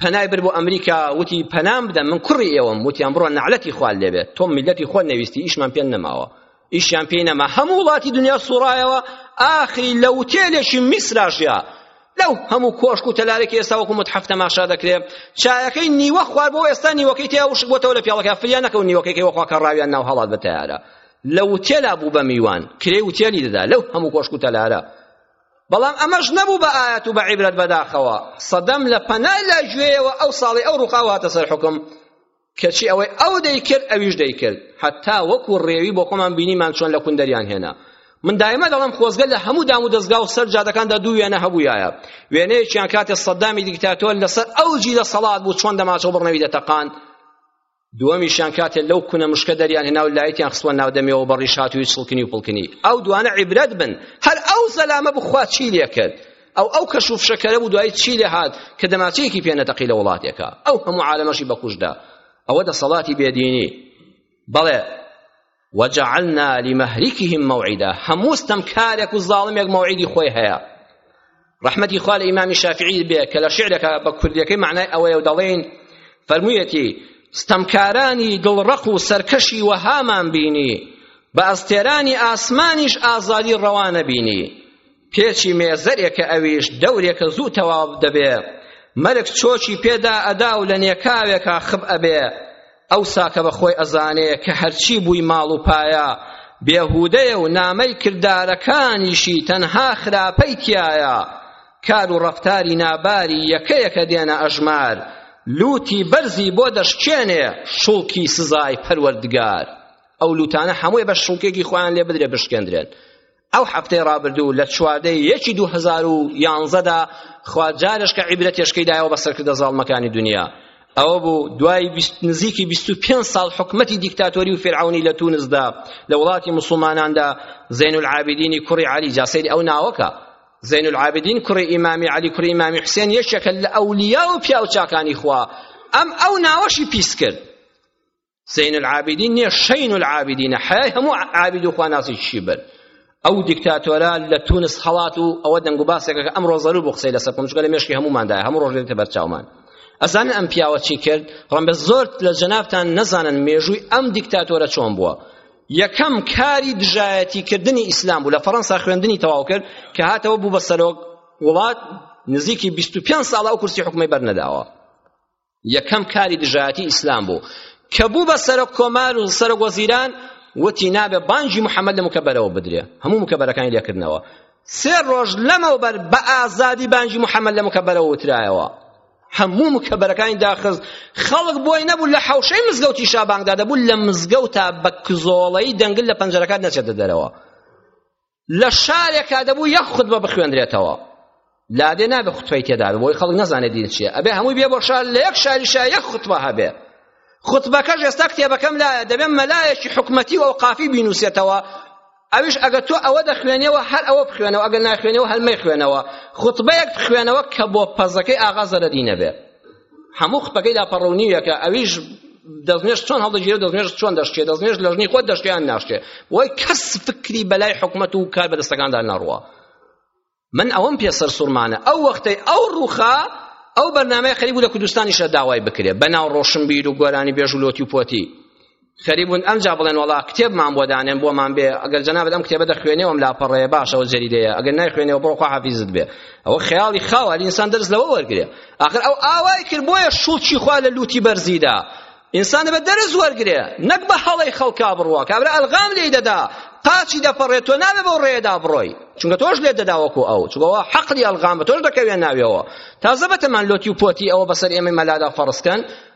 پەنای بر بۆ ئەمریکا وتی پەنام بدەم من کوڕی ئێوەم وتیان بڕۆ نەعلەتی خوال لێبێت تۆ میلەتی خۆت نەویستی ئیشمان پێ نەماوە ئیشیان پێی نەما هەموو وڵاتی دنیا سوڕایەوە ئاخی لە وتێلێکی میسراشیا لەو هەموو کۆشک و تەلارێکی ئێستا وەکو متحف تەماشا دەکرێ چایەکەی نیوە خوار بۆ ئێستا نیوەکەی تیا وشک بۆتەوە لە پیاڵەکە فریان نەکەون نیوەکەی وەخوا کە ڕاویان ناو هەڵات بە تەیارە لە وتێلا بوو بە میوان کرێی وتێلی دەدا لەو هەموو کۆشک و تەلارە بەڵام ئەمەش نەبوو بە ئاەت و بە عیبرەت بەداخەوە سەدەم لە پەنا لە گوێیەوە ئەو ساڵی ئەو ڕووخاو هاتە سەر حکم کەچی ئەوەی ئەو دەیکرد ئەویش دەیکرد حتا وەکو ڕێوی بۆ خۆمان بینیمان چۆن لە کون دەریان هێنا من دایمە دەڵم خۆزگە لە هەموو دام و دەستگا و سەر جادەکاندا دوو وێنە هەبوویایە وێنەیەکیان کاتێ سەدامی دیکتاتۆر لەسەر ئەوجی لە سەڵات بوو چۆن دەماچەو بڕنەوی دەتەقاند دووەمیشیان کاتێ لەو کونە مشکە دەریان هێنا و لایەکیان خستوە ناودەمێەوە بەڕیش هاتووی سڵکنی و پڵکنی ئەو دوانە عیبرەت بن هەر ئەو زەلامە بخوا چی لێ کرد ئەو ئەو کەش و فشەکەرە بوو دوایی چی لێ هات کە دەماچەیەکی پێ نەتەقی لە وڵاتێکە ئەو هەموو عالەمەشی بەکوشدا ئەوە دەسەڵاتی بێدینی بەڵێ وجعلنا لمهلكهم موعدا هەموو ستەمکارێک و زاڵمێک مەوعیدی خۆی هەیە ڕەحمەتی خوا لە ئیمامی شافعی بێ کە لە شعرەکە بە کوردیەکەی معنای ئەوەیە و دەڵێن فەرموویەتی ستەمکارانی دڵڕەق و سەرکەشی وەهامان بینی بە ئەستێرانی ئاسمانیش ئازادی ڕەوانە بینی پێچی مێزەرێکە ئەویش دەورێکە زوو تەواو دەبێ مەرگ چۆچی پێدا ئەدا و لە نێکاوێکا خب ئەبێ ئەوسا کە بەخۆی ئەزانێ کە هەرچی بووی ماڵ و پایە بێهودەیە و نامەی کردارەکانیشی تەنها خراپەی تیایە کار و ڕەفتاری ناباری یەکەیەکە دێنە ئەژمار لوتی بەرزی بۆ دەشکێنێ شوڵکی سزای پەروەردگار ئەو لوتانە هەمووی بە شوڵکێکی خۆیان لێ بدرێ بشکێندرێن ئەو حەفتەی ڕابردوو لە چواردە یەکی دوو هەزار و یانزەدا خوا جارش کە عیبرە تێشکەی دایەوە بە سەرکردە زاڵمەکانی دنیا ئەوە بوو دوای نزیکی 25 ساڵ حکومەتی دیکتاتۆری و فرعونی لە تونسدا لە وڵاتی مسلماناندا زین العابدینی کوڕی علی جاسەری ئەو ناوەکە زین العابدین کوڕی ئیمامی علی کوڕی ئیمامی حسێن یەکێکە لە ئەولیا و پیاوچاکانی خوا ئەم ئەو ناوەشی پیس کرد زین العابدین نیە شین العابدین حیای هەموو عابد و خواناسی چی بن ئەو دیکتاتۆرە لە تونس خەڵات و ئەوە دەنگ و باسێکە کە ئەمڕۆ زەرو بۆ قسەی لەسەر کۆمچگە لە مێشکی هەموماندای هەموو ڕۆژ دێتە بەرچاومان ئەزانن ئەم پیاوە چی کرد ڕەمبە زۆر لە جەنابتان نەزانن مێژووی ئەم دیکتاتۆرە چۆن بووە یەکەم کاری دژایەتی کردنی ئیسلام بوو لە فەڕەنسا خوێندنی تەواو کرد کە هاتەوە بوو بە سەرۆک وڵات نزیکی 25 ساڵە ئەو کورسی حکومەی بەرنەداوە یەکەم کاری دژایەتی ئیسلام بوو کە بوو بە سەرۆک کۆمار و سەرۆک وەزیران وتی نابێ بانگی محەممەد لە مکەبەرەوە بدرێ هەموو مکەبەرەکانی لێکردنەوە سێ ڕۆژ لەمەوبەر بە ئازادی بانگی محەممەد لە مکەبەرەوە وترایەوە هەموو مکەبەرەکانی داخز خەڵک بۆی نەبوو لە حەوشەی مزگەوتی شابانگدا دەبوو لە مزگەوتا بە کزۆڵەی دەنگل لە پەنجەرەکان نەچێتە دەرەوە لە شارێکا دەبوو یەک خوتبە بخوێندرێتەوە لادێ نابێ خوتبەی تێدا بێ بۆی خەڵک نەزانێت دین چییە ئەبێ هەمووی بێ بۆ شار لە یەک شاری شا یەک خوتبە هەبێ خوتبەکەش ئێستا کتێبەکەم لایە دەبێ مەلایەکی حکومەتی و ئەوقافی بینووسێتەوە ئەویش ئەگە تۆ ئەوە دەخوێنەوە هەر ئەوە بخوێنەوە ئەگەر ناخوێنەوە هەلمەی خوێنەوە خوتبەیەک بخوێنەوە کە بۆ پەزەکەی ئاغا زەرەدی نەبێ هەموو قوتەکەی لا پەڕە و نیوێکە ئەویش دەستنوێژ چۆن هەڵدەگیرێ دەستنوێژ چۆن دەشکێ دەستنوێژ لە ژنی خۆت دەشکێ یان ناشکێ بۆی کەس فکری بەلای حکومەت و کار بە دەستەکاندا نەڕوە من ئەوەم پێ سەر سوورمانە ئەو وەختەی ئەو ڕووخا ئەو بەرنامەی قەریب لە کوردستانیشە داوای بکرێ بەناو ڕۆشنبیر و گۆرانی بێژ و لۆتی و پۆتی خەریبون ئەمجا بڵێن وەڵا کتێبمان بۆ دانێن بۆمان بێ ئەگەر جەنابت ئەم کتێبە دەخوێنێەوە ئەم لاپەڕەیە باشە و جەریدەیە ئەگەر نایخوێنێەوە بڕۆ خوا حەفیزت بێ ئەوە خەیاڵی خاوە ئینسان دەرس لەوە وەرگێ ئاخر ئەو ئاوای کرد بۆیە شوڵچی خوا لە لوتی بەرزیدا ئینسان بە دەرس وەرگێ نەک بە هەڵەی خەڵکا بڕوە کابرا ئەلغام لێی دەدا قاچی دەپەڕێت تۆ نابێ بەو ڕێدا بڕۆی چونکە تۆش لێ دەداوەکو ئەو چگەوە حەقلی ئەلغام بە تۆش دەکەوێن ناوێەوە تازە بەتەمان لۆتی و پۆتی ئەوە بەسەر ئێمەی مەلادا فەڕستکەن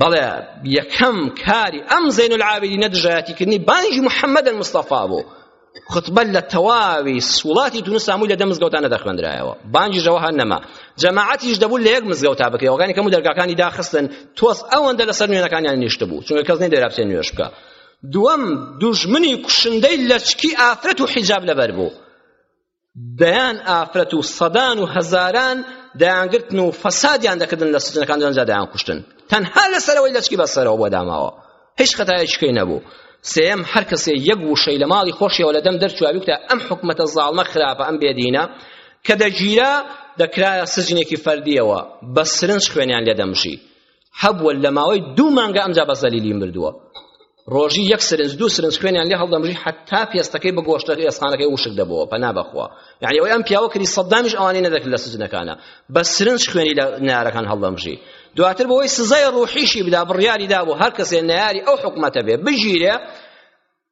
بەڵێ یەکەم کاری ئەم زەین العابدینە دژایەتیکردنی بانگی محەممەد مستەفا بوو خطبە لە تەواوی سوڵاتی تونس هەمووی لە دە مزگەوتانە دەخوێندرایەوە بانگی ژەوە هەر نەما جەماعەتیش دەبوو لە یەک مزگەوتا بکرێ ئەوگانی کەموو دەرگاکانی داخستن تۆز ئەوەندە لەسەر نوێنەکانیان نیشت بوو چونکە کەس نەیدەرا بچێ نوێژ بکە دووەم دوژمنی کوشندەی لەچکی ئافرەت و حیجاب لەبەر بوو دەیان ئافرەت و سەدان و هەزاران دەیانگرتن و فەسادیان دەکردن لە سجنەکان دوانجا دەیان کوشتن تەنها لەسەرەوەی لەچکی بەسەرەوە بۆ داماوە هیچ خەتایەکیشکەی نەبوو سێم هەر کەسێ یەک وشەی لە ماڵی خۆشیەوە لە دەم دەرچوە بکتە ئەم حکومەتە زاڵمە خراپە ئەم بێدینە کە دەگیرا دەکرایە سجنێکی فەردیەوە بە سرنج خوێنیان لێ دەمشی هەبووە لە ماوەی دوو مانگە ئەمجا بە زەلیلی مردووە ڕۆژی یەک سرنج دوو سرنج خوێنیان لێ هەڵدەمژی حتا پێستەکەی بە گۆشتە ئێسقانەکەی وشک دەبەوە پەنا بەخوا یعنی ئەوەی ئەم پیاوە کری سەدامیش ئەوانەی نەدەکرد لە سجنەکانە بە سرنج خوێنی لە نارەکان هەڵدەمژی دواتر بەوەی سزای ڕوحیشی بدا بڕیاری دابوو هەر کەسێ ناری ئەو حکومەتە بێ بگیرێ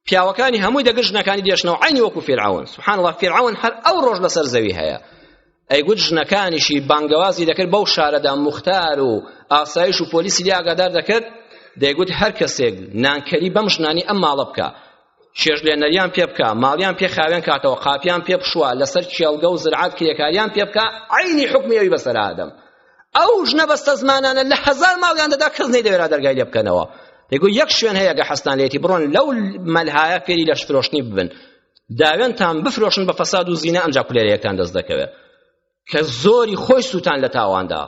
پیاوەکانی هەمووی دەگر ژنەکانی دێشنەوە عینی وەکو فیرعەون سبحان الله فیرعەون هەر ئەو ڕۆژ لەسەر زەوی هەیە ئەیگوت ژنەکانیشی بانگەوازی دەکرد بەو شارەدا مختار و ئاسایش و پۆلیسی لێ ئاگادار دەکرد دەیگوت هەر کەسێک نانکەری بەم ژنانی ئەم ماڵە بکە چێژ لێنەریان پێ بکە ماڵیان پێ خاوێن کاتەوە قاپیان پێ بشوە لەسەر کێڵگە و زرعات کرێکاریان پێ بکە عینی حکمی ئەوی بەسەر ئادەم ئەو ژنە بەستەزمانانە لە هەزار ماڵیان دەدا کەس نەیدەوێرا دەرگای لێ بکەنەوە دەگو یەک شوێن هەیە گە حەستان لێتی بڕۆن لەو مەلهایە فێری لەش فرۆشتنی ببن داوێنتان بفرۆشن بە فەساد و زینا ئەمجا کولێرەیەکتان دەست دەکەوێت کە زۆری خۆی سووتان لە تاواندا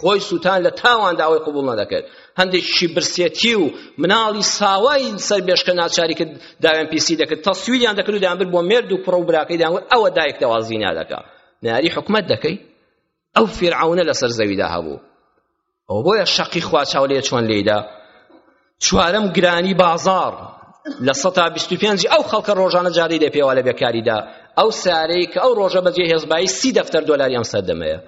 خۆی سووتان لە تاواندا ئەوەی قبول نەدەکرد هەندێکیشی برسێتی و مناڵی ساوای سەر بێشکە ناچاری کرد داوێن پیسی دەکرد تەسویریان دەکرد و دەیان برد بۆ مێرد و کوڕە و براکەی دەیان ئەوە دایک دەوازی نادەکا ناری حکومت دەکەی ئەو فیرعەونە لەسەر زەویدا هەبوو ئەو بۆیە شەقی خوا چاو لێ چۆن لێیدا چوارەم گرانی بازار لە سەتا بیست و پێنجی ئەو خەڵکە ڕۆژانە جاری لێ پێوا لە بێکاریدا ئەو سارەی کە ئەو ڕۆژە بەجێ هێزبایی سی دەفتەر دۆلاری ئەم سەردەمەیە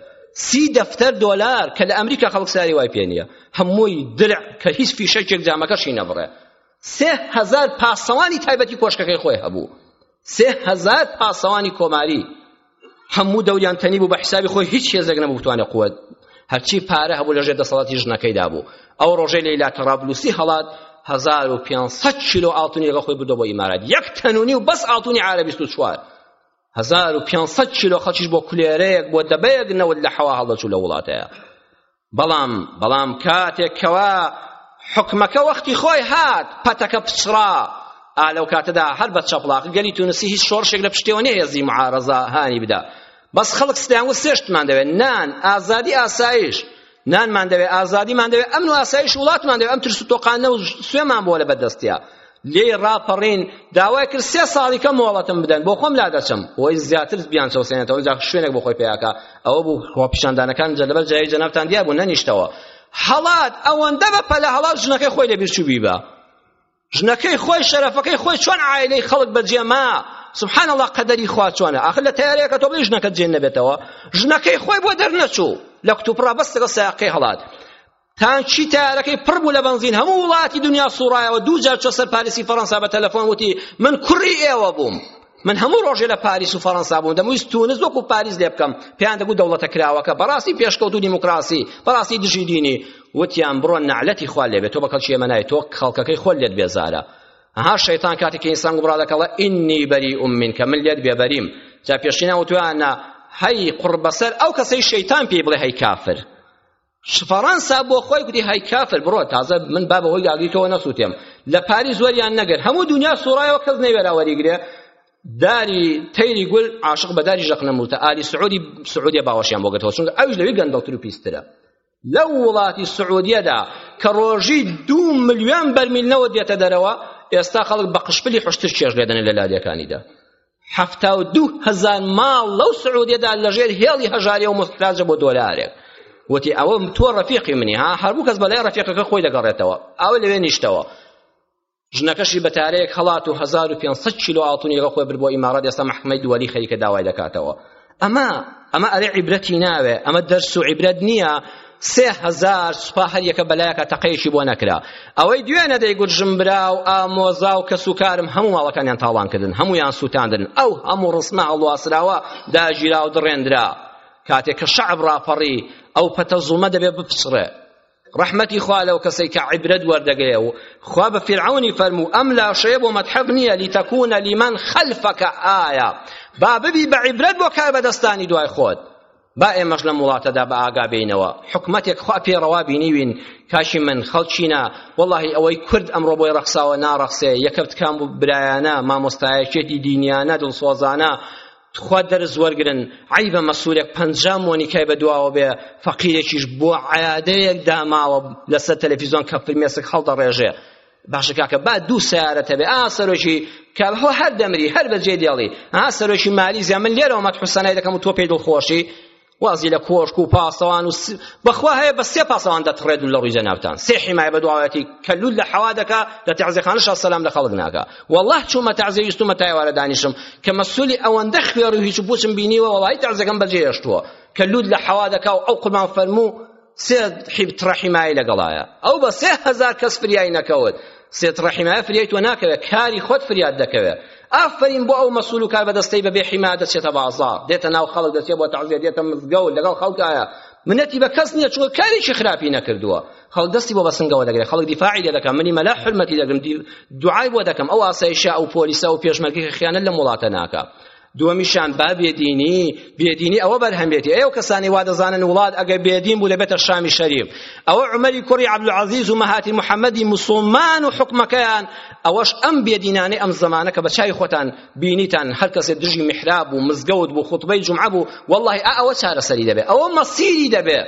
سی دەفتەر دۆلار کە لە ئەمریکا خەڵک ساری وای پێ نییە هەمووی درع کە هیچ فیشەکێک جامەکەشی نەبڕێ سێ هەزار پاسەوانی تایبەتی کۆشکەکەی خۆی هەبوو سێ هەزار پاسەوانی کۆماری هەموو دەوریان تەنی بوو بە حسابی خۆی هیچ هێزێک نەبوو بتوانێت قوت هەرچی پارە هەبوو لەژێر دەسەڵاتی ژنەکەیدا بوو ئەو ڕۆژەی لەیلا تەڕابلوسی هەڵات 1500 کیلۆ ئاڵتونی لەگەڵ خۆی بردەوە بۆ ئیمارات یەک تەنونی و بەس ئاڵتونی عارە 24 1500 کیلۆ خەڵکیش بۆ کولێرەیەک بۆ دەبەیەک نەوت لە حەوا هەڵدەچوو لە وڵاتەیە بەڵام بەڵام کاتێک کەوا حکمەکە وەختی خۆی هات پەتەکە پچڕا ئا لەو کاتەدا هەر بە چەپڵاق گەلی تونسی هیچ شۆڕشێک لە پشتێوە نەهێزی معارەزە هانی بدا بەس خەڵک ستیان و سێشتمان دەوێت نان ئازادی ئاسایش نانمان دەوێت ئازادیمان دەوێت ئەمن و ئاسایش وڵاتمان دەوێت ئەم ترس و تۆقانە و سوێمان بۆ لە بەدەستیا لێی ڕاپەڕین داوای کرد سێ ساڵی کە مۆڵەتم بدەن بۆ خۆم لا دەچم بۆی زیاتر بیان چەوسێنێتەوە جا شوێنێک بۆ خۆی پیاکە ئەوە بوو خۆپیشاندانەکان جەلەبەر جایی جەنابتان دیا بوو نەنیشتەوە هەڵات ئەوەندە بە پەلە هەڵات ژنەکەی خۆی لەبیر چووبی بە ژنەکەی خۆی شەرەفەکەی خۆی چۆن عائلەی خەڵک بەجێ ما سبحان الله قەدەری خوا چۆنە ئاخر لە تەیارەکە تۆ بڵێ ژنەکەت جێ نەبێتەوە ژنەکەی خۆی بۆ دەرنەچوو لە کتوپڕا بەستەکە سایقەی هەڵات تانکی تارەکەی پڕ بوو لە بەنزین هەموو وڵاتی دنیا سوڕایەوە دوو جار چۆ سەر پاریسی فەڕەنسا بە تەلەفۆن وتی من کوڕی ئێوە بووم من هەموو ڕۆژێ لە پاریس و فەڕەنسا بووم دەمویست تونس وەکو پاریس لێ بکەم پێیان دەگوت دەوڵەتە کراوەکە بەڕاستی پێشکەوت و دیموکراسی بەڕاستی دژی دینی وتیان بڕۆن نەعلەتی خوا لێ بێت تۆ بە کەڵکی ئێمە نای تۆ خەڵکەکەی خۆل لێت بێزارە ها شەیتان کاتێک کە ئینسان گومڕا دەکەڵە ئینی بەری ئومین کە من لێت بێبەریم جا پێشینا وتویانە هەی قڕ بەسەر ئەو کەسەی شەیتان پێی بڵێ هەی کافر فەڕەنسا بۆ خۆی گوتی های کافر بڕۆ تازە من با بەهۆی داگیرکەوە نەسووتێم لە پاریس وەریان نەگر هەموو دنیا سوڕایەوە کەس نەیوێرا وەریگرێ داری تەیری گول عاشق بە داری ژەقنەموتە ئالی سعودی سعودیە باوەشیان بۆ گرتەوە چونکە ئەویش لەوی گەندەڵتر و پیسترە لەو وڵاتی سعودیەدا کە ڕۆژی دوو ملیۆن بەرمیلنەوە دێتە دەرەوە ئێستا خەڵک بە قشپلی حشتر چێژ لێدەنێ لە لادێکانیدا حەفتا و دوو هەزار ماڵ لەو سعودیەدا لەژێر هێڵی هەژاری و محتاجە بۆ دۆلارێک وتی ئەوە تۆ ڕەفیقی منی ها هەربوو کەس بەلای ڕەفیقەکە خۆی دەگەڕێتەوە ئەوە لەوێ نیشتەوە ژنەکەشی بە تارەیەک هەڵات و 1500 کیلۆ ئاڵتونی لەگەڵ خۆی برد بۆ ئیمارات ئێستا محکمەی دووەلی خەریکە داوای دەکاتەوە ئەمە ئەمە ئەرێ عیبرەتی ناوێ ئەمە دەرس و عیبرەت نییە سێ هەزار سوپا هەر یەکە بەلایەکە تەقەیەکی بۆ نەکرا ئەوەی دوێنە دەیگوت ژمبرا و ئامۆزا و کەس و کارم هەموو ماڵەکانیان تاڵان کردن هەمویان سووتاندن ئەو هەموو ڕسمە هەڵواسراوە داگیرا و دڕێندرا کاتێک کە شەعب ڕاپەڕی ئەو پەتە زوڵمە دەبێ بپچڕێ ڕەحمەتی خوا لەو کەسەی کە عیبرەت وەردەگرێ و خوا بە فیرعەونی فەرموو ئەم لاشەیە بۆ مەتحەف نییە لیتەکوونە لیمەن خەلفەکە ئایا با ببی بە عیبرەت بۆ کاربەدەستانی دوای خۆت با ئێمەش لەم وڵاتەدا بە ئاگا بینەوە حکومەتێک خوا پێڕەوا بینیوین کاشی من خەڵچینە وەڵی ئەوەی کورد ئەمڕۆ بۆی ڕەخساوە ناڕەخسێ یەکەم تکام برایانە مامۆستایەکێتی دینیانە دڵسۆزانە تخوا دەرس وەرگرن عەیبە مەسورێک پەنجا مۆنیکای بە دواوە بێ فەقیرێکیش بۆ عیادەیەک داماوە لەسەر تەلەفیزۆن کە فرمێسک هەڵدەڕێژێ باشە کاکە با دوو سیارەتە بێ ئا سەرۆکی کە هۆ هەر دەمری هەر بەجێ دێڵی ها سەرۆکی مالیزیا من لێرەوە مەت حوسەنای دەکەم و تۆ پێی دڵخۆشی وازی لە کۆشک و پاسەوان و بەخوا هەیە بە سێ پاسەوان دەتڕێت و لە ڕووی جەنابتان سێ حیمایە بە دواوەتی کە لول لە حەوا دەکا لە تەعزیەخانەشا سەلام لە خەڵک ناکا والله چوومە تەعزیە ویستومە تا ئێوارە دانیشم کە مەسولی ئەوەندە خوێڕی و هیچ و پوچم بینیوە وەڵاهی تەعزیەکەم بەجێ هێشتووە کە لول لە حەوا دەکا و ئەو قوربان فەرموو سێ تڕە حیمایە لەگەڵایە ئەو بە سێ هەزار کەس فریای نەکەوت سێ تڕە حیمایە فریای تۆ ناکەوێت کاری خۆت فریاد دەکەوێت ئافرین بۆ ئەو مەسول و کاربەدەستەی بەبێ حیمایە دەچێتە بازار دێتە ناو خەڵک دەچێت بۆ تەعزیە دێتە مزگەوت لەگەڵ خەڵکایە منەتی بە کەس نییە چوە کارێکی خراپی نەکردووە خەڵک دەستی بۆ بەسنگەوە دەگرێت خەڵک دیفاعی لێ دەکەم منی مەلا حرمەتی دەگرم دوعای بۆ دەکەم ئەو ئاسایشە ئەو پۆلیسە و پێشمەرگی خیانەت لەم وڵاتە ناکە دووەمیشیان با بێدینی بێدینی ئەوە بەرهەمێتی ئەو کەسانی وا دەزانن وڵات ئەگەر بێدین بوو دەبێتە شامی شەریف ئەوە عومەری کوڕی عەبدولعەزیز و مەهاتی محەممەدی موسڵمان و حکومەکەیان ئەوەش ئەم بێدینانەی ئەم زەمانە کە بە چاوی خۆتان بینیتان هەر کەسێ دژی میحراب و مزگەوت بوو خوتبەی جومعە بوو وەڵڵاهی ئا ئەوە چارەسەری دەبێ ئەوە مەسیری دەبێ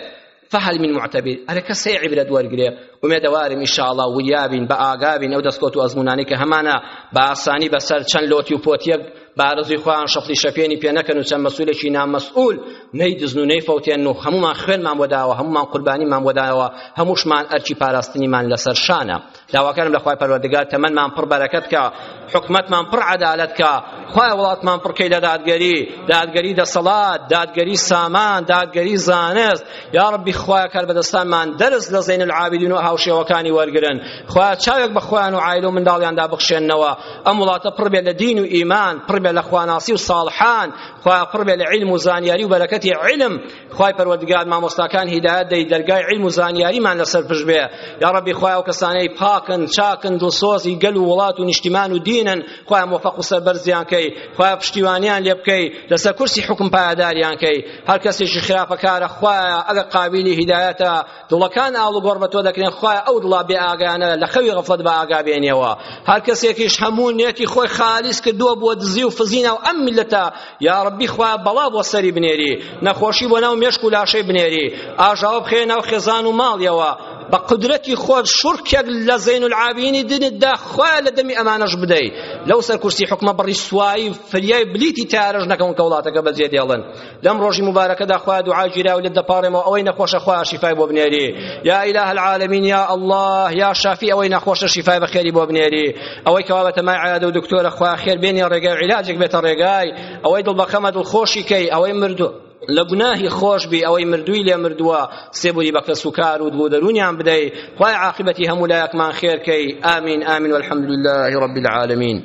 فهل من معتبر ئەرە کەس هەیە عیبرەت وەرگرێ ئومێدەوارم ئیشاڵا وریابین بە ئاگابین ئەو دەستکەوت و ئەزمونانەی کە هەمانە بە ئاسانی بەسەر چەند لۆتی و پۆتیەک بارزوی خۆیان شەفتی شەپێنی پێ نەکەن و چەند مەسولێکی نامەسئول نەیدزن و نەیفەوتێن و هەمومان خوێنمان وەداوە هەمومان قوربانیمان وەداوە هەموشمان ئەرکی پاراستنیمان لەسەر شانە داواکارم لەخوای پەروەردگار تەمەنمان پڕ بەرەکەت کا حکومەتمان پڕ عەدالەت کا خوای وڵاتمان پڕکەی لە دادگەری دادگەری دەسەڵات دادگەری سامان دادگەری زانست یا ربی خوای کاربەدەستانمان دەرس لە زین العابدین و هاوشێوەکانی وەرگرن خوای چاوێک بە خۆیان و عائلە و منداڵیاندا بخشێنەوە ئەم وڵاتە پڕ بێ لە دین و ئیمان پڕ بێ لە خواناسی و ساڵحان خوای پڕ بێ لە علم و زانیاری و بەرەکەتی علم خوای پەروەردگار مامۆستاکان هیدایەت دەی دەرگای علم و زانیاریمان لەسەر پشت بێ یا ربی خوای ئەو کەسانەی پاکن چاکن دڵسۆزی گەل و وڵات و نیشتیمان و دینن خوای موفق و سەربەرزیان کەی خوای پشتیوانیان لێ بکەی لەسەر کورسی حکم پایەداریان کەی هەر کەسێکی خراپەکارە خوایە ئەگەر قابلی هیدایەتە دڵەکان ئاڵوگۆڕ بە تۆ دەکرێن خوایە ئەو دڵە بێ ئاگایانە لە خەوی غەفڵەت بە ئاگا بێنیەوە هەر کەسێکیش هەموو نێتی خۆی خالیس کردووە بۆ دزی و فزینە و ئەم میلەتە یا ڕەبی خوایە بەڵا بۆ سەری بنێری نەخۆشی بۆ ناو مێشک و لاشەی بنێری ئاژاوە بخەیە ناو خێزان و ماڵیەوە بە قدرەتی خۆت شڕکێک لە زەین العابینی دنتدا خوایە لە دەمی ئەمانەش بدەی لەو سەر کورسی حکومە بڕی سوایی فریای بلیتی تارەش نەکەون کە وڵاتەکە بەجێ دێڵن لەم ڕۆژی مبارەکەدا خوا دوعا گیراو لێت دەپاڕێمەوە ئەوەی نەخۆشە خوا شیفای بۆ بنێری یا ئیلاه العالمین یا الله یا شافی ئەوەی نەخۆشە شیفای بەخێری بۆ بنێری ئەوەی کەوا بەتەمای عیادە و دکتۆرە خوا خێر بێنی ڕێگای عیلاجێک بێتە ڕێگای ئەوەی دڵ بەخەمە دڵ خۆشی کەی ئەوەی مردو لە گوناهی خۆش بی ئەوەی مردووی لێ مردووە سێبوری بە کەس و کار و دوو دەرونیان بدەی خوای عاقبەتی هەموو لایەکمان خێرکەی ئامین ئامین والحمد لله رب العالمین